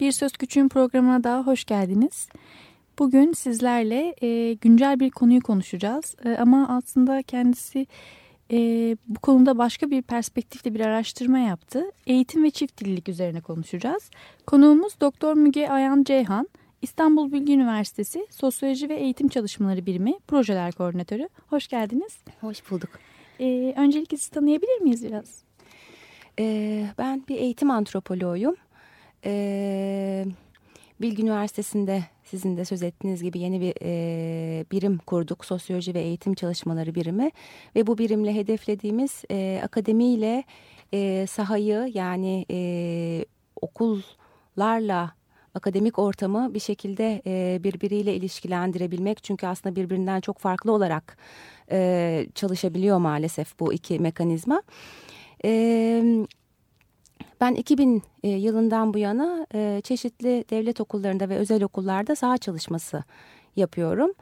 Bir Söz Küçüğün programına daha hoş geldiniz. Bugün sizlerle e, güncel bir konuyu konuşacağız. E, ama aslında kendisi e, bu konuda başka bir perspektifte bir araştırma yaptı. Eğitim ve çift dillilik üzerine konuşacağız. Konuğumuz Doktor Müge Ayan Ceyhan, İstanbul Bilgi Üniversitesi Sosyoloji ve Eğitim Çalışmaları Birimi Projeler Koordinatörü. Hoş geldiniz. Hoş bulduk. E, öncelikle sizi tanıyabilir miyiz biraz? E, ben bir eğitim antropoloğuyum. E, Bilgi Üniversitesi'nde sizin de söz ettiğiniz gibi yeni bir e, birim kurduk. Sosyoloji ve Eğitim Çalışmaları Birimi. Ve bu birimle hedeflediğimiz e, akademiyle e, sahayı yani e, okullarla akademik ortamı bir şekilde e, birbiriyle ilişkilendirebilmek. Çünkü aslında birbirinden çok farklı olarak e, çalışabiliyor maalesef bu iki mekanizma. Evet. Ben 2000 e, yılından bu yana e, çeşitli devlet okullarında ve özel okullarda saha çalışması yapıyorum.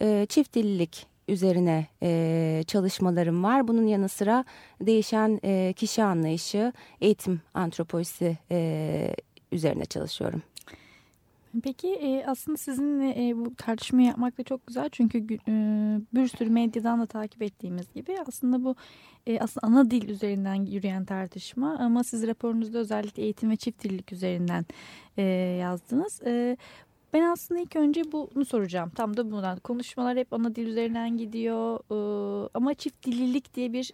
E, çift dillilik üzerine çalışmalarım var. Bunun yanı sıra değişen kişi anlayışı, eğitim antropolojisi üzerine çalışıyorum. Peki e, aslında sizinle e, bu tartışmayı yapmak da çok güzel çünkü e, bir sürü medyadan da takip ettiğimiz gibi aslında bu e, aslında ana dil üzerinden yürüyen tartışma ama siz raporunuzda özellikle eğitim ve çift dillik üzerinden yazdınız. Ben aslında ilk önce bunu soracağım. Tam da bundan. Konuşmalar hep ana dil üzerinden gidiyor. Ama çift dillilik diye bir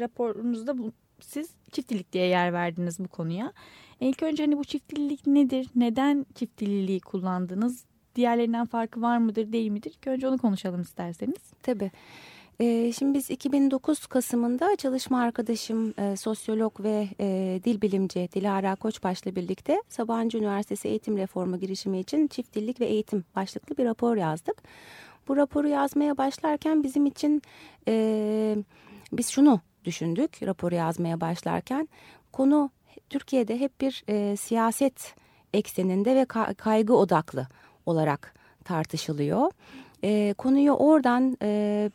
raporunuzda siz çift dillik diye yer verdiniz bu konuya. İlk önce hani bu çift dillilik nedir? Neden çift dilliliği kullandınız? Diğerlerinden farkı var mıdır değil midir? İlk önce onu konuşalım isterseniz. Tabii. Ee, şimdi biz 2009 Kasım'ında çalışma arkadaşım e, sosyolog ve e, dil bilimci Dilara Koçbaş'la birlikte Sabancı Üniversitesi Eğitim Reformu girişimi için çift dillik ve eğitim başlıklı bir rapor yazdık. Bu raporu yazmaya başlarken bizim için e, biz şunu düşündük raporu yazmaya başlarken konu Türkiye'de hep bir e, siyaset ekseninde ve ka kaygı odaklı olarak tartışılıyor. E, konuyu oradan e,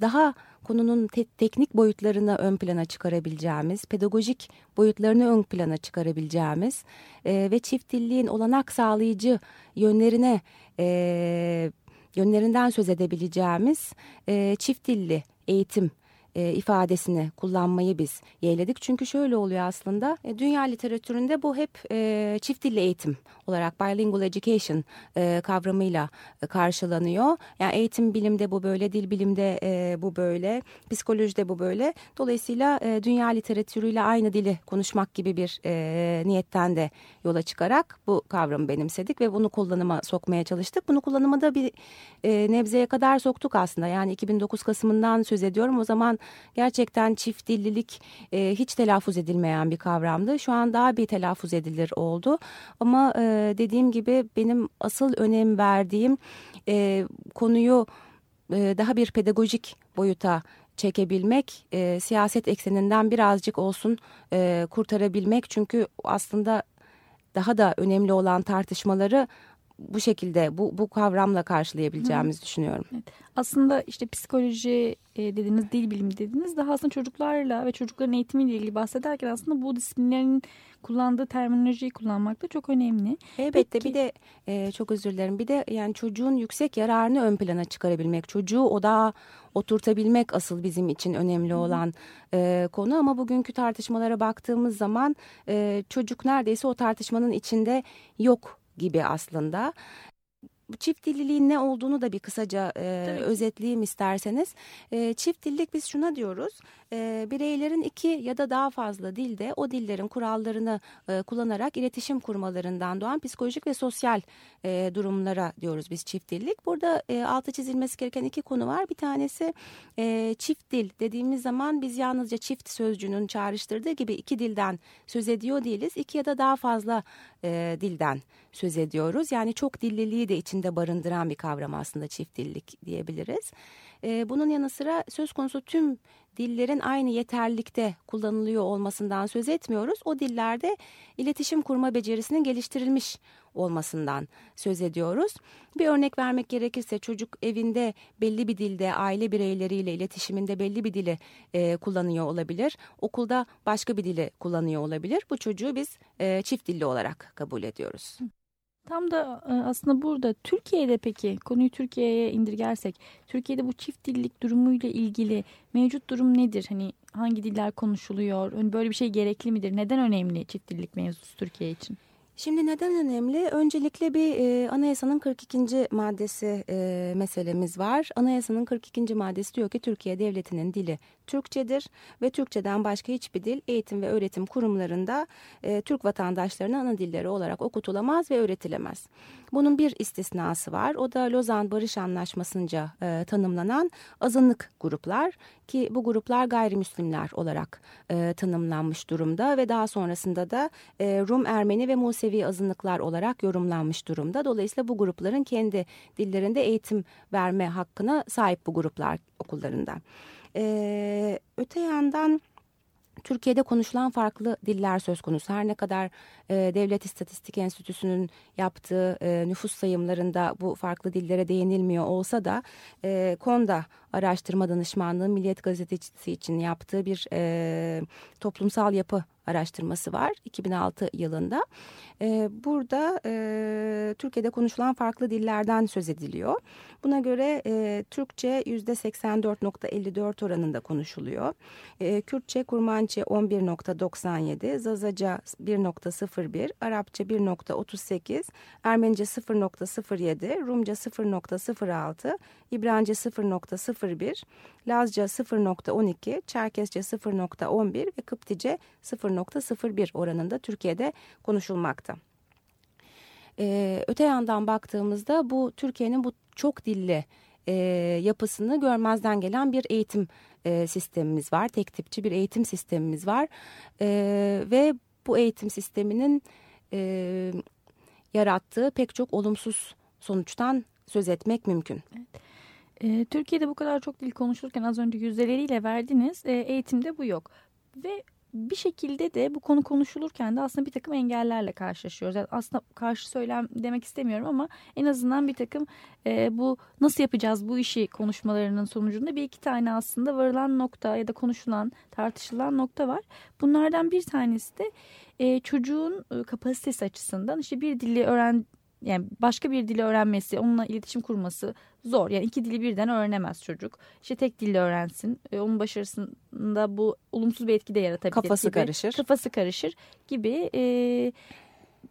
daha konunun te teknik boyutlarını ön plana çıkarabileceğimiz, pedagojik boyutlarını ön plana çıkarabileceğimiz e, ve çift dilliğin olanak sağlayıcı yönlerine e, yönlerinden söz edebileceğimiz e, çift dilli eğitim e, ifadesini kullanmayı biz yeğledik. Çünkü şöyle oluyor aslında e, dünya literatüründe bu hep e, çift dilli eğitim olarak bilingual education e, kavramıyla e, karşılanıyor. Yani eğitim bilimde bu böyle, dil bilimde e, bu böyle, psikolojide bu böyle. Dolayısıyla e, dünya literatürüyle aynı dili konuşmak gibi bir e, niyetten de yola çıkarak bu kavramı benimsedik ve bunu kullanıma sokmaya çalıştık. Bunu kullanıma da bir e, nebzeye kadar soktuk aslında. Yani 2009 Kasım'ından söz ediyorum. O zaman gerçekten çift dillilik e, hiç telaffuz edilmeyen bir kavramdı. Şu an daha bir telaffuz edilir oldu. Ama e, dediğim gibi benim asıl önem verdiğim e, konuyu e, daha bir pedagojik boyuta çekebilmek, e, siyaset ekseninden birazcık olsun e, kurtarabilmek. Çünkü aslında daha da önemli olan tartışmaları bu şekilde bu, bu kavramla karşılayabileceğimizi Hı. düşünüyorum. Evet. Aslında işte psikoloji e, dediniz, dil bilimi dediniz. Daha aslında çocuklarla ve çocukların eğitimiyle ilgili bahsederken aslında bu disiplinlerin kullandığı terminolojiyi kullanmak da çok önemli. Elbette Peki, bir de e, çok özür dilerim bir de yani çocuğun yüksek yararını ön plana çıkarabilmek, çocuğu odağa oturtabilmek asıl bizim için önemli olan e, konu. Ama bugünkü tartışmalara baktığımız zaman e, çocuk neredeyse o tartışmanın içinde yok gibi aslında. çift dilliliğin ne olduğunu da bir kısaca e, özetleyeyim isterseniz. E, çift dillik biz şuna diyoruz. E, bireylerin iki ya da daha fazla dilde o dillerin kurallarını e, kullanarak iletişim kurmalarından doğan psikolojik ve sosyal e, durumlara diyoruz biz çift dillik. Burada e, altı çizilmesi gereken iki konu var. Bir tanesi e, çift dil dediğimiz zaman biz yalnızca çift sözcüğünün çağrıştırdığı gibi iki dilden söz ediyor değiliz. İki ya da daha fazla e, dilden söz ediyoruz. Yani çok dilliliği de içinde barındıran bir kavram aslında çift dillik diyebiliriz. E, bunun yanı sıra söz konusu tüm dillerin aynı yeterlilikte kullanılıyor olmasından söz etmiyoruz. O dillerde iletişim kurma becerisinin geliştirilmiş olmasından söz ediyoruz. Bir örnek vermek gerekirse çocuk evinde belli bir dilde aile bireyleriyle iletişiminde belli bir dili e, kullanıyor olabilir. Okulda başka bir dili kullanıyor olabilir. Bu çocuğu biz e, çift dilli olarak kabul ediyoruz. Tam da e, aslında burada Türkiye'de peki konuyu Türkiye'ye indirgersek Türkiye'de bu çift dillik durumuyla ilgili mevcut durum nedir? Hani hangi diller konuşuluyor? Hani böyle bir şey gerekli midir? Neden önemli çift dillik mevzusu Türkiye için? Şimdi neden önemli? Öncelikle bir e, anayasanın 42. maddesi e, meselemiz var. Anayasanın 42. maddesi diyor ki Türkiye devletinin dili Türkçedir ve Türkçeden başka hiçbir dil eğitim ve öğretim kurumlarında e, Türk vatandaşlarına ana dilleri olarak okutulamaz ve öğretilemez. Bunun bir istisnası var. O da Lozan Barış Anlaşması'nca e, tanımlanan azınlık gruplar ki bu gruplar gayrimüslimler olarak e, tanımlanmış durumda ve daha sonrasında da e, Rum, Ermeni ve Musevi azınlıklar olarak yorumlanmış durumda. Dolayısıyla bu grupların kendi dillerinde eğitim verme hakkına sahip bu gruplar okullarında. Ee, öte yandan Türkiye'de konuşulan farklı diller söz konusu. Her ne kadar e, Devlet İstatistik Enstitüsü'nün yaptığı e, nüfus sayımlarında bu farklı dillere değinilmiyor olsa da e, KONDA Araştırma Danışmanlığı Milliyet Gazetecisi için yaptığı bir e, toplumsal yapı araştırması var 2006 yılında. E, burada e, Türkiye'de konuşulan farklı dillerden söz ediliyor. Buna göre e, Türkçe %84.54 oranında konuşuluyor. E, Kürtçe, Kurmançe 11.97, Zazaca 1.01, Arapça 1.38, Ermenice 0.07, Rumca 0.06, İbranice 0.01, Lazca 0.12, Çerkesçe 0.11 ve Kıptice 0.01 oranında Türkiye'de konuşulmakta. Ee, öte yandan baktığımızda bu Türkiye'nin bu çok dilli e, yapısını görmezden gelen bir eğitim e, sistemimiz var. Tek tipçi bir eğitim sistemimiz var. E, ve bu eğitim sisteminin e, yarattığı pek çok olumsuz sonuçtan söz etmek mümkün. Evet. E, Türkiye'de bu kadar çok dil konuşulurken az önce yüzdeleriyle verdiniz. E, eğitimde bu yok. Ve bir şekilde de bu konu konuşulurken de aslında bir takım engellerle karşılaşıyoruz. Yani aslında karşı söylem demek istemiyorum ama en azından bir takım e, bu nasıl yapacağız bu işi konuşmalarının sonucunda bir iki tane aslında varılan nokta ya da konuşulan tartışılan nokta var. Bunlardan bir tanesi de e, çocuğun e, kapasitesi açısından işte bir dili öğren yani başka bir dili öğrenmesi, onunla iletişim kurması zor. Yani iki dili birden öğrenemez çocuk. İşte tek dille öğrensin. E, onun başarısında bu olumsuz bir etki de yaratabilir. Kafası gibi. karışır. Kafası karışır gibi. E,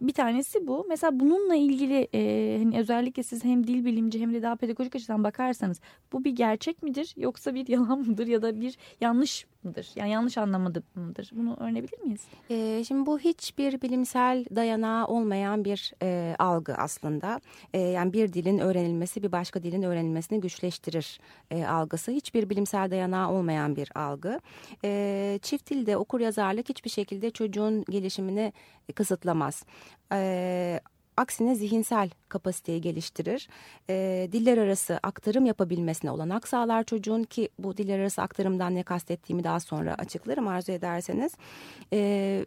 bir tanesi bu. Mesela bununla ilgili e, hani özellikle siz hem dil bilimci hem de daha pedagojik açıdan bakarsanız bu bir gerçek midir yoksa bir yalan mıdır ya da bir yanlış mıdır? Yani yanlış anlamadı mıdır? Bunu öğrenebilir miyiz? E, şimdi bu hiçbir bilimsel dayanağı olmayan bir e, algı aslında. E, yani bir dilin öğrenilmesi bir başka dilin öğrenilmesini güçleştirir e, algısı. Hiçbir bilimsel dayanağı olmayan bir algı. E, çift dilde okur yazarlık hiçbir şekilde çocuğun gelişimini kısıtlamaz. E, aksine zihinsel kapasiteyi geliştirir. E, diller arası aktarım yapabilmesine olanak sağlar çocuğun ki bu diller arası aktarımdan ne kastettiğimi daha sonra açıklarım arzu ederseniz. E,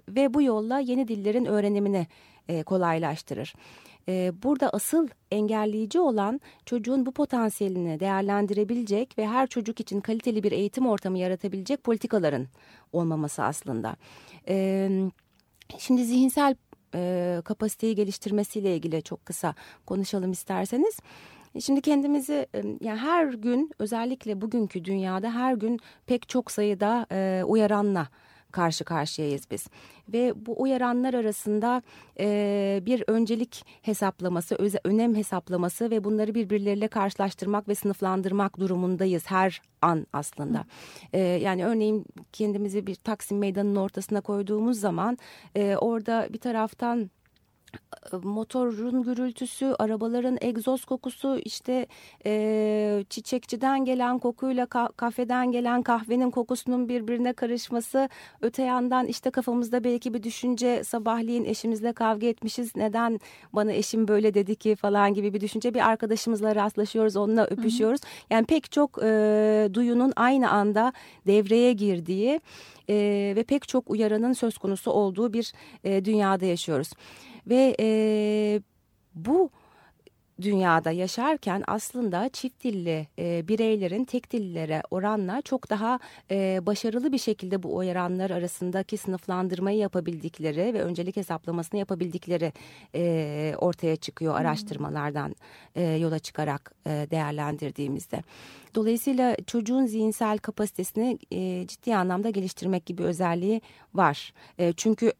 ve bu yolla yeni dillerin öğrenimini e, kolaylaştırır. E, burada asıl engelleyici olan çocuğun bu potansiyelini değerlendirebilecek ve her çocuk için kaliteli bir eğitim ortamı yaratabilecek politikaların olmaması aslında. Evet. Şimdi zihinsel e, kapasiteyi geliştirmesiyle ilgili çok kısa konuşalım isterseniz. Şimdi kendimizi e, yani her gün özellikle bugünkü dünyada her gün pek çok sayıda e, uyaranla karşı karşıyayız biz. Ve bu uyaranlar arasında e, bir öncelik hesaplaması, öze, önem hesaplaması ve bunları birbirleriyle karşılaştırmak ve sınıflandırmak durumundayız her an aslında. E, yani örneğin kendimizi bir Taksim Meydanı'nın ortasına koyduğumuz zaman e, orada bir taraftan motorun gürültüsü, arabaların egzoz kokusu, işte e, çiçekçiden gelen kokuyla ka kafeden gelen kahvenin kokusunun birbirine karışması, öte yandan işte kafamızda belki bir düşünce sabahleyin eşimizle kavga etmişiz, neden bana eşim böyle dedi ki falan gibi bir düşünce bir arkadaşımızla rastlaşıyoruz, onunla öpüşüyoruz. Hı hı. Yani pek çok e, duyunun aynı anda devreye girdiği e, ve pek çok uyaranın söz konusu olduğu bir e, dünyada yaşıyoruz. Ve e, bu dünyada yaşarken aslında çift dilli e, bireylerin tek dillere oranla çok daha e, başarılı bir şekilde bu uyaranlar arasındaki sınıflandırmayı yapabildikleri ve öncelik hesaplamasını yapabildikleri e, ortaya çıkıyor araştırmalardan e, yola çıkarak e, değerlendirdiğimizde. Dolayısıyla çocuğun zihinsel kapasitesini e, ciddi anlamda geliştirmek gibi özelliği var. E, çünkü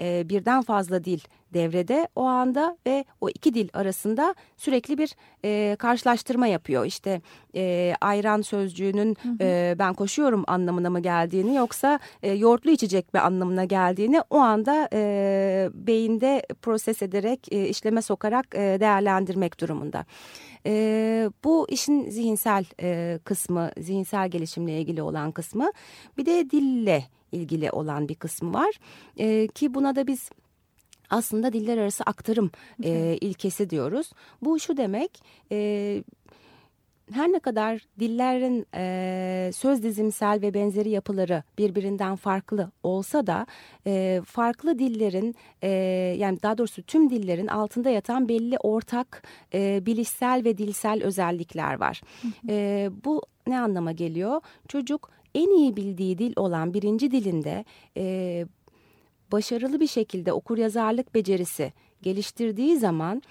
e, birden fazla dil devrede o anda ve o iki dil arasında sürekli bir e, karşılaştırma yapıyor. İşte e, ayran sözcüğünün hı hı. E, ben koşuyorum anlamına mı geldiğini yoksa e, yoğurtlu içecek mi anlamına geldiğini o anda e, beyinde proses ederek e, işleme sokarak e, değerlendirmek durumunda. E, bu işin zihinsel e, kısmı, zihinsel gelişimle ilgili olan kısmı. Bir de dille ilgili olan bir kısmı var. E, ki buna da biz aslında diller arası aktarım e, ilkesi diyoruz. Bu şu demek e, her ne kadar dillerin e, söz dizimsel ve benzeri yapıları birbirinden farklı olsa da e, farklı dillerin e, yani daha doğrusu tüm dillerin altında yatan belli ortak e, bilişsel ve dilsel özellikler var. E, bu ne anlama geliyor? Çocuk en iyi bildiği dil olan birinci dilinde e, başarılı bir şekilde okur yazarlık becerisi geliştirdiği zaman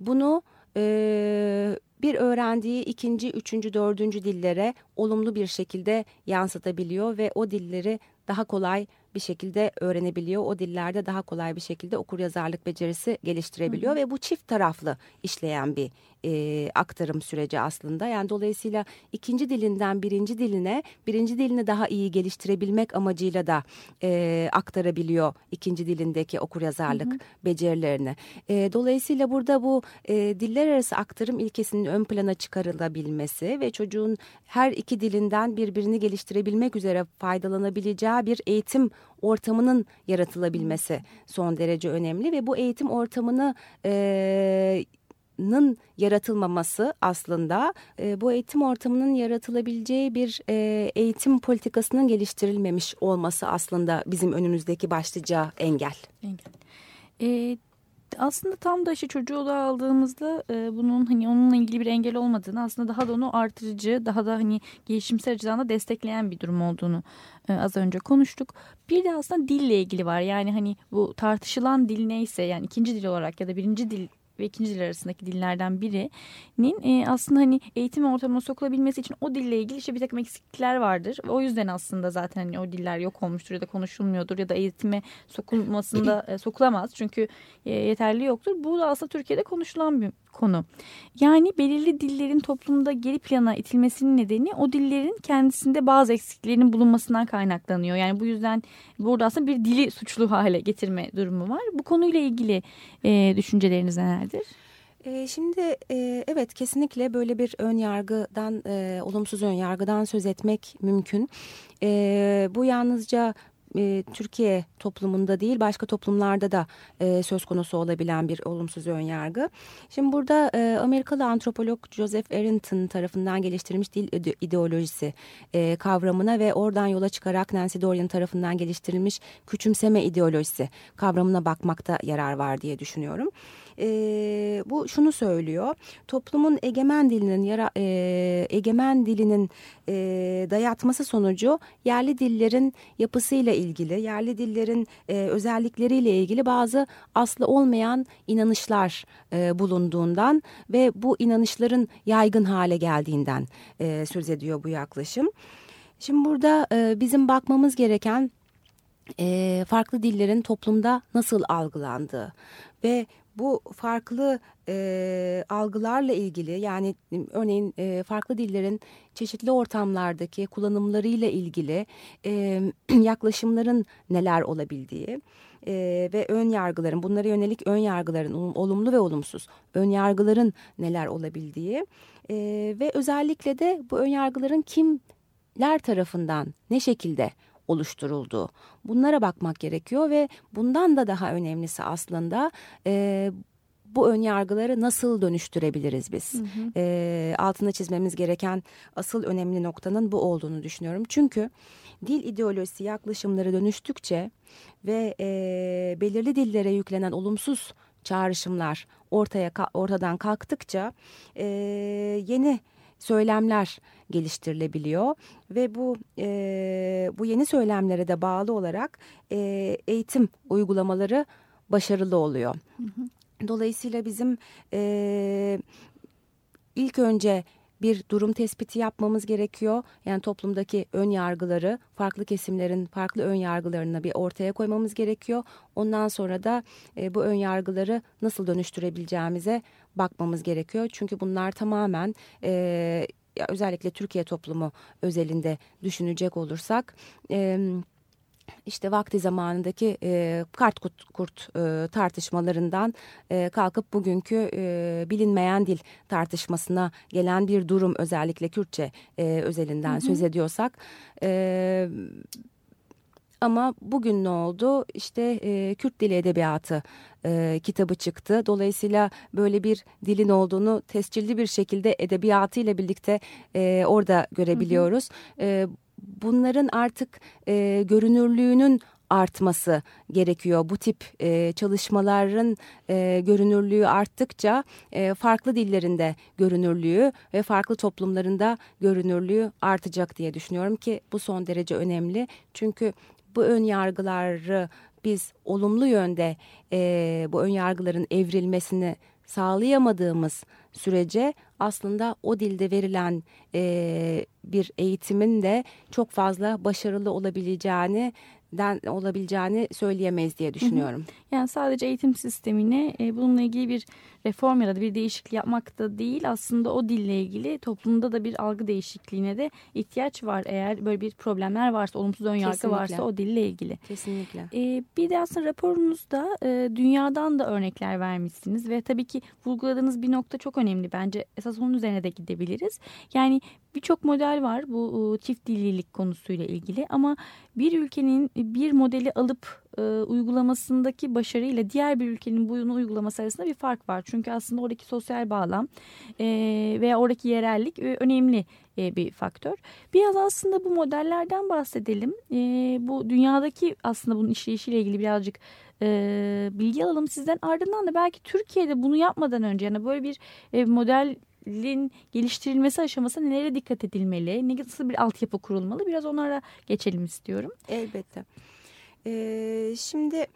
bunu e, bir öğrendiği ikinci, üçüncü, dördüncü dillere olumlu bir şekilde yansıtabiliyor ve o dilleri daha kolay bir şekilde öğrenebiliyor. O dillerde daha kolay bir şekilde okur yazarlık becerisi geliştirebiliyor hı hı. ve bu çift taraflı işleyen bir e, aktarım süreci aslında. Yani dolayısıyla ikinci dilinden birinci diline, birinci dilini daha iyi geliştirebilmek amacıyla da e, aktarabiliyor ikinci dilindeki okuryazarlık hı hı. becerilerini. E, dolayısıyla burada bu e, diller arası aktarım ilkesinin ön plana çıkarılabilmesi ve çocuğun her iki dilinden birbirini geliştirebilmek üzere faydalanabileceği bir eğitim ortamının yaratılabilmesi son derece önemli ve bu eğitim ortamını e, nın yaratılmaması aslında e, bu eğitim ortamının yaratılabileceği bir e, eğitim politikasının geliştirilmemiş olması aslında bizim önümüzdeki başlıca engel. engel. E, aslında tam da işte çocuğu da aldığımızda e, bunun hani onunla ilgili bir engel olmadığını aslında daha da onu artırıcı daha da hani gelişimsel açıdan da destekleyen bir durum olduğunu e, az önce konuştuk. Bir de aslında dille ilgili var yani hani bu tartışılan dil neyse yani ikinci dil olarak ya da birinci dil ve ikinci dil arasındaki dillerden birinin e, aslında hani eğitim ortamına sokulabilmesi için o dille ilgili işte bir takım eksiklikler vardır. O yüzden aslında zaten hani o diller yok olmuştur ya da konuşulmuyordur ya da eğitime sokulmasında e, sokulamaz. Çünkü e, yeterli yoktur. Bu da aslında Türkiye'de konuşulan bir konu. Yani belirli dillerin toplumda geri plana itilmesinin nedeni o dillerin kendisinde bazı eksikliklerin bulunmasından kaynaklanıyor. Yani bu yüzden burada aslında bir dili suçlu hale getirme durumu var. Bu konuyla ilgili e, düşünceleriniz nelerdir? E, şimdi e, evet kesinlikle böyle bir ön yargıdan, e, olumsuz ön yargıdan söz etmek mümkün. Bu yalnızca e, Türkiye toplumunda değil başka toplumlarda da e, söz konusu olabilen bir olumsuz önyargı. Şimdi burada e, Amerikalı antropolog Joseph Arrington tarafından geliştirilmiş dil ideolojisi e, kavramına ve oradan yola çıkarak Nancy Dorian tarafından geliştirilmiş küçümseme ideolojisi kavramına bakmakta yarar var diye düşünüyorum e, bu şunu söylüyor. Toplumun egemen dilinin yara, e, egemen dilinin e, dayatması sonucu yerli dillerin yapısıyla ilgili, yerli dillerin e, özellikleriyle ilgili bazı aslı olmayan inanışlar e, bulunduğundan ve bu inanışların yaygın hale geldiğinden e, söz ediyor bu yaklaşım. Şimdi burada e, bizim bakmamız gereken e, farklı dillerin toplumda nasıl algılandığı ve bu farklı e, algılarla ilgili yani örneğin e, farklı dillerin çeşitli ortamlardaki kullanımlarıyla ilgili e, yaklaşımların neler olabildiği e, ve ön yargıların bunlara yönelik ön yargıların olumlu ve olumsuz ön yargıların neler olabildiği e, ve özellikle de bu ön yargıların kimler tarafından ne şekilde oluşturulduğu. Bunlara bakmak gerekiyor ve bundan da daha önemlisi aslında e, bu ön yargıları nasıl dönüştürebiliriz biz? Hı hı. E, altına çizmemiz gereken asıl önemli noktanın bu olduğunu düşünüyorum. Çünkü dil ideolojisi yaklaşımları dönüştükçe ve e, belirli dillere yüklenen olumsuz çağrışımlar ortaya ortadan kalktıkça e, yeni söylemler geliştirilebiliyor ve bu e, bu yeni söylemlere de bağlı olarak e, eğitim uygulamaları başarılı oluyor. Hı hı. Dolayısıyla bizim e, ilk önce bir durum tespiti yapmamız gerekiyor. Yani toplumdaki ön yargıları, farklı kesimlerin farklı ön yargılarını bir ortaya koymamız gerekiyor. Ondan sonra da e, bu ön yargıları nasıl dönüştürebileceğimize bakmamız gerekiyor. Çünkü bunlar tamamen e, özellikle Türkiye toplumu özelinde düşünecek olursak... E, işte vakti zamanındaki e, kart kurt, kurt e, tartışmalarından e, kalkıp bugünkü e, bilinmeyen dil tartışmasına gelen bir durum özellikle Kürtçe e, özelinden hı hı. söz ediyorsak e, ama bugün ne oldu? İşte e, Kürt Dili Edebiyatı e, kitabı çıktı. Dolayısıyla böyle bir dilin olduğunu tescilli bir şekilde edebiyatıyla birlikte e, orada görebiliyoruz. Hı hı. E, bunların artık e, görünürlüğünün artması gerekiyor. Bu tip e, çalışmaların e, görünürlüğü arttıkça e, farklı dillerinde görünürlüğü ve farklı toplumlarında görünürlüğü artacak diye düşünüyorum ki bu son derece önemli. Çünkü bu ön yargıları biz olumlu yönde e, bu ön yargıların evrilmesini sağlayamadığımız sürece aslında o dilde verilen e, bir eğitimin de çok fazla başarılı olabileceğini den olabileceğini söyleyemeyiz diye düşünüyorum. Yani sadece eğitim sistemine e, bununla ilgili bir reform ya da bir değişiklik yapmak da değil aslında o dille ilgili toplumda da bir algı değişikliğine de ihtiyaç var. Eğer böyle bir problemler varsa, olumsuz önyargı Kesinlikle. varsa o dille ilgili. Kesinlikle. E, bir de aslında raporunuzda e, dünyadan da örnekler vermişsiniz ve tabii ki vurguladığınız bir nokta çok önemli bence. Esas onun üzerine de gidebiliriz. Yani birçok model var bu çift dillilik konusuyla ilgili ama bir ülkenin bir modeli alıp e, uygulamasındaki başarıyla diğer bir ülkenin bunu uygulaması arasında bir fark var. Çünkü aslında oradaki sosyal bağlam e, veya oradaki yerellik e, önemli e, bir faktör. Biraz aslında bu modellerden bahsedelim. E, bu dünyadaki aslında bunun işleyişiyle ilgili birazcık e, bilgi alalım sizden. Ardından da belki Türkiye'de bunu yapmadan önce yani böyle bir e, model dilin geliştirilmesi aşamasında nelere dikkat edilmeli? Nasıl bir altyapı kurulmalı? Biraz onlara geçelim istiyorum. Elbette. Ee, şimdi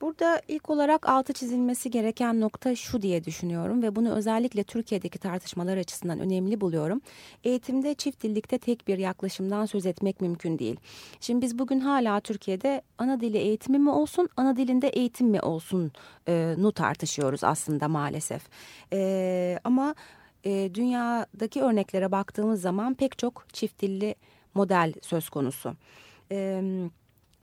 burada ilk olarak altı çizilmesi gereken nokta şu diye düşünüyorum ve bunu özellikle Türkiye'deki tartışmalar açısından önemli buluyorum. Eğitimde çift dillikte tek bir yaklaşımdan söz etmek mümkün değil. Şimdi biz bugün hala Türkiye'de ana dili eğitimi mi olsun, ana dilinde eğitim mi olsun e, nu tartışıyoruz aslında maalesef. E, ama e, dünyadaki örneklere baktığımız zaman pek çok çift dilli model söz konusu. Evet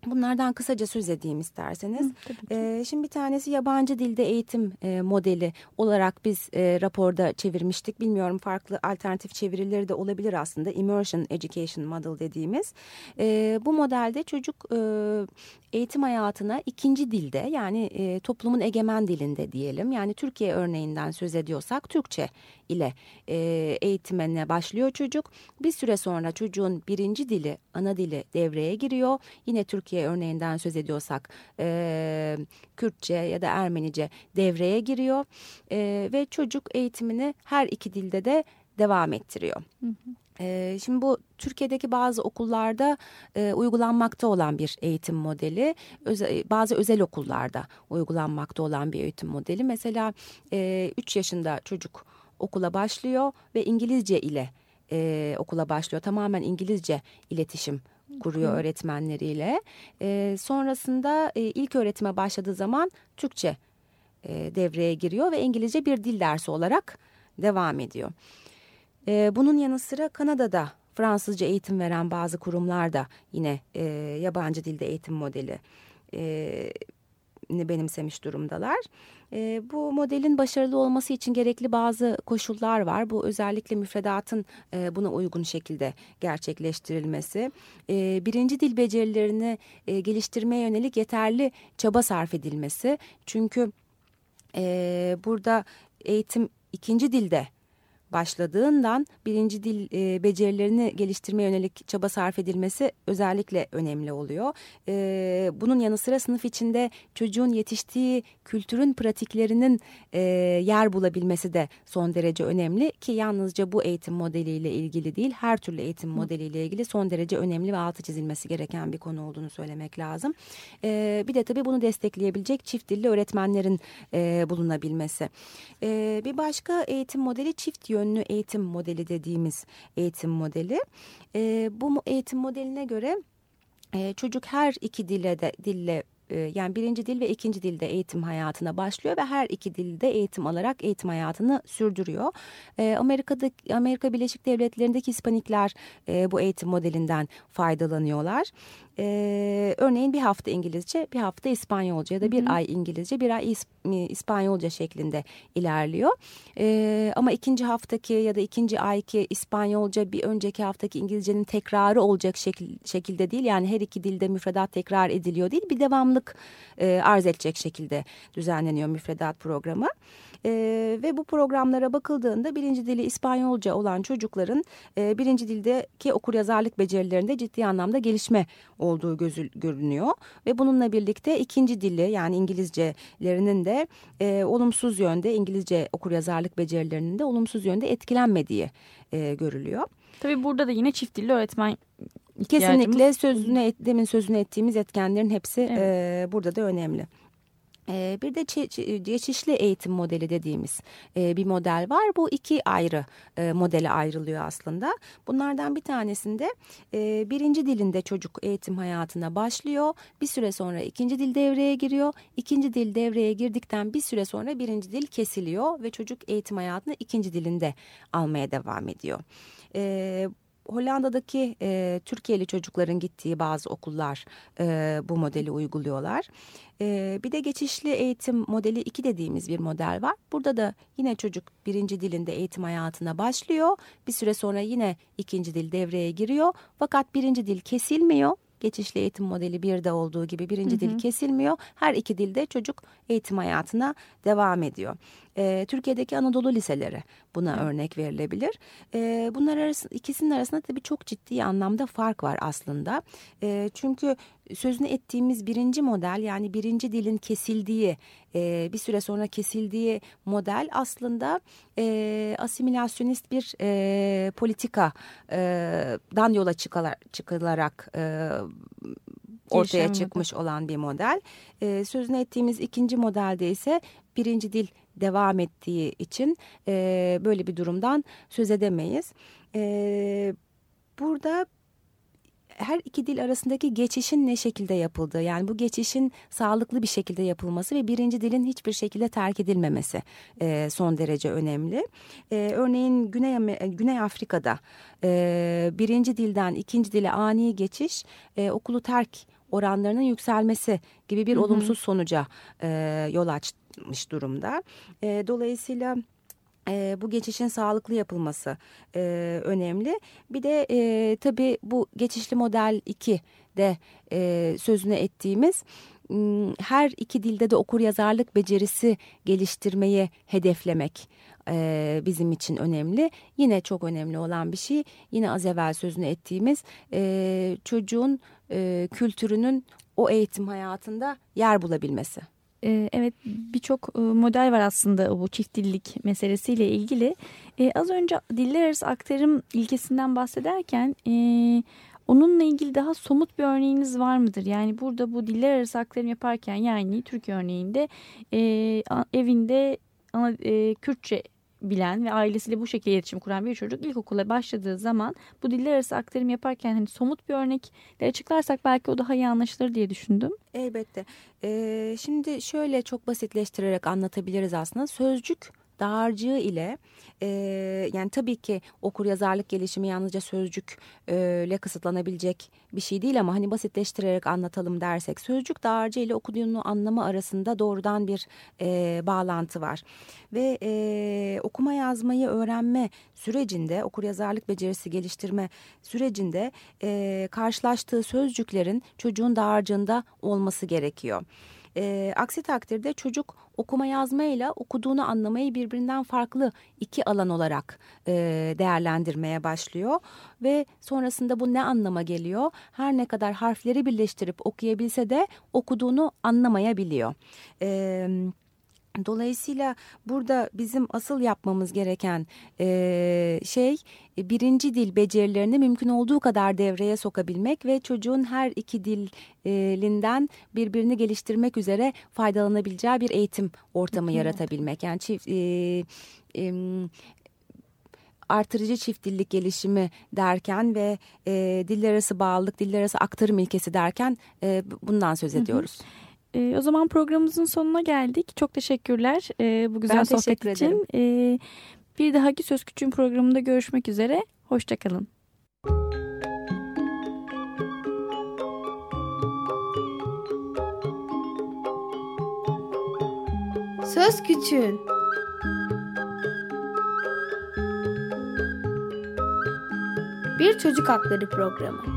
Bunlardan kısaca söz edeyim isterseniz. Hı, ee, şimdi bir tanesi yabancı dilde eğitim e, modeli olarak biz e, raporda çevirmiştik. Bilmiyorum farklı alternatif çevirileri de olabilir aslında. Immersion Education Model dediğimiz. E, bu modelde çocuk e, eğitim hayatına ikinci dilde yani e, toplumun egemen dilinde diyelim. Yani Türkiye örneğinden söz ediyorsak Türkçe ile e, eğitimine başlıyor çocuk. Bir süre sonra çocuğun birinci dili ana dili devreye giriyor. Yine Türkiye örneğinden söz ediyorsak e, Kürtçe ya da Ermenice devreye giriyor. E, ve çocuk eğitimini her iki dilde de devam ettiriyor. Hı hı. Ee, şimdi bu Türkiye'deki bazı okullarda e, uygulanmakta olan bir eğitim modeli, özel, bazı özel okullarda uygulanmakta olan bir eğitim modeli. Mesela e, 3 yaşında çocuk okula başlıyor ve İngilizce ile e, okula başlıyor. Tamamen İngilizce iletişim kuruyor öğretmenleriyle. E, sonrasında e, ilk öğretime başladığı zaman Türkçe e, devreye giriyor ve İngilizce bir dil dersi olarak devam ediyor. E, bunun yanı sıra Kanada'da Fransızca eğitim veren bazı kurumlar da yine e, yabancı dilde eğitim modeli e, benimsemiş durumdalar. E, bu modelin başarılı olması için gerekli bazı koşullar var. Bu özellikle müfredatın e, buna uygun şekilde gerçekleştirilmesi. E, birinci dil becerilerini e, geliştirmeye yönelik yeterli çaba sarf edilmesi. Çünkü e, burada eğitim ikinci dilde başladığından birinci dil e, becerilerini geliştirmeye yönelik çaba sarf edilmesi özellikle önemli oluyor. E, bunun yanı sıra sınıf içinde çocuğun yetiştiği kültürün pratiklerinin e, yer bulabilmesi de son derece önemli ki yalnızca bu eğitim modeliyle ilgili değil her türlü eğitim modeliyle ilgili son derece önemli ve altı çizilmesi gereken bir konu olduğunu söylemek lazım. E, bir de tabii bunu destekleyebilecek çift dilli öğretmenlerin e, bulunabilmesi. E, bir başka eğitim modeli çift yönlü eğitim modeli dediğimiz eğitim modeli. E, bu eğitim modeline göre e, çocuk her iki dile de dille yani birinci dil ve ikinci dilde eğitim hayatına başlıyor ve her iki dilde eğitim alarak eğitim hayatını sürdürüyor. E, Amerika'da Amerika Birleşik Devletleri'ndeki Hispanikler e, bu eğitim modelinden faydalanıyorlar. Ee, örneğin bir hafta İngilizce, bir hafta İspanyolca ya da bir Hı -hı. ay İngilizce, bir ay İspanyolca şeklinde ilerliyor. Ee, ama ikinci haftaki ya da ikinci ayki İspanyolca bir önceki haftaki İngilizcenin tekrarı olacak şekil, şekilde değil. Yani her iki dilde müfredat tekrar ediliyor değil. Bir devamlık e, arz edecek şekilde düzenleniyor müfredat programı. E, ve bu programlara bakıldığında birinci dili İspanyolca olan çocukların e, birinci dildeki okur yazarlık becerilerinde ciddi anlamda gelişme olduğu gözü, görünüyor. Ve bununla birlikte ikinci dili yani İngilizcelerinin de e, olumsuz yönde İngilizce okur yazarlık becerilerinin de olumsuz yönde etkilenmediği e, görülüyor. Tabii burada da yine çift dilli öğretmen Kesinlikle sözüne demin sözünü ettiğimiz etkenlerin hepsi evet. e, burada da önemli. Bir de geçişli eğitim modeli dediğimiz bir model var. Bu iki ayrı modele ayrılıyor aslında. Bunlardan bir tanesinde birinci dilinde çocuk eğitim hayatına başlıyor. Bir süre sonra ikinci dil devreye giriyor. İkinci dil devreye girdikten bir süre sonra birinci dil kesiliyor ve çocuk eğitim hayatını ikinci dilinde almaya devam ediyor. Hollanda'daki e, Türkiye'li çocukların gittiği bazı okullar e, bu modeli uyguluyorlar. E, bir de geçişli eğitim modeli 2 dediğimiz bir model var. Burada da yine çocuk birinci dilinde eğitim hayatına başlıyor. Bir süre sonra yine ikinci dil devreye giriyor. Fakat birinci dil kesilmiyor geçişli eğitim modeli bir de olduğu gibi birinci hı hı. dil kesilmiyor. Her iki dilde çocuk eğitim hayatına devam ediyor. E, Türkiye'deki Anadolu liseleri buna hı. örnek verilebilir. E, bunlar arasında ikisinin arasında tabii çok ciddi anlamda fark var aslında. E, çünkü sözünü ettiğimiz birinci model yani birinci dilin kesildiği e, bir süre sonra kesildiği model aslında e, asimilasyonist bir e, politikadan yola çıkalar, çıkılarak e, ortaya çıkmış olan bir model. E, sözünü ettiğimiz ikinci modelde ise birinci dil devam ettiği için e, böyle bir durumdan söz edemeyiz. E, burada her iki dil arasındaki geçişin ne şekilde yapıldığı yani bu geçişin sağlıklı bir şekilde yapılması ve birinci dilin hiçbir şekilde terk edilmemesi e, son derece önemli. E, örneğin Güney, Güney Afrika'da e, birinci dilden ikinci dile ani geçiş e, okulu terk oranlarının yükselmesi gibi bir hı hı. olumsuz sonuca e, yol açmış durumda. E, dolayısıyla e, bu geçişin sağlıklı yapılması e, önemli. Bir de e, tabii bu geçişli model 2 de e, sözünü ettiğimiz her iki dilde de okur yazarlık becerisi geliştirmeyi hedeflemek e, bizim için önemli. Yine çok önemli olan bir şey yine az evvel sözünü ettiğimiz e, çocuğun e, kültürünün o eğitim hayatında yer bulabilmesi. Ee, evet birçok e, model var aslında bu çift dillik meselesiyle ilgili. Ee, az önce diller arası aktarım ilkesinden bahsederken e, onunla ilgili daha somut bir örneğiniz var mıdır? Yani burada bu diller arası aktarım yaparken yani Türkiye örneğinde e, evinde ana, Kürtçe bilen ve ailesiyle bu şekilde iletişim kuran bir çocuk ilkokula başladığı zaman bu diller arası aktarım yaparken hani somut bir örnekle açıklarsak belki o daha iyi anlaşılır diye düşündüm. Elbette. Ee, şimdi şöyle çok basitleştirerek anlatabiliriz aslında. Sözcük dağarcığı ile e, yani tabii ki okur yazarlık gelişimi yalnızca sözcükle kısıtlanabilecek bir şey değil ama hani basitleştirerek anlatalım dersek sözcük dağarcığı ile okuduğunu anlamı arasında doğrudan bir e, bağlantı var ve e, okuma yazmayı öğrenme sürecinde okur yazarlık becerisi geliştirme sürecinde e, karşılaştığı sözcüklerin çocuğun dağarcığında olması gerekiyor. E, aksi takdirde çocuk okuma yazmayla okuduğunu anlamayı birbirinden farklı iki alan olarak e, değerlendirmeye başlıyor ve sonrasında bu ne anlama geliyor? Her ne kadar harfleri birleştirip okuyabilse de okuduğunu anlamayabiliyor. Evet. Dolayısıyla burada bizim asıl yapmamız gereken e, şey birinci dil becerilerini mümkün olduğu kadar devreye sokabilmek ve çocuğun her iki dilinden birbirini geliştirmek üzere faydalanabileceği bir eğitim ortamı evet. yaratabilmek. Yani çift... E, e, artırıcı çift dillik gelişimi derken ve e, diller arası bağlılık, diller arası aktarım ilkesi derken e, bundan söz ediyoruz. Hı hı. E, o zaman programımızın sonuna geldik. Çok teşekkürler e, bu güzel ben sohbet için. E, bir dahaki Söz Küçüğün programında görüşmek üzere. Hoşçakalın. Söz Küçüğün Bir Çocuk Hakları Programı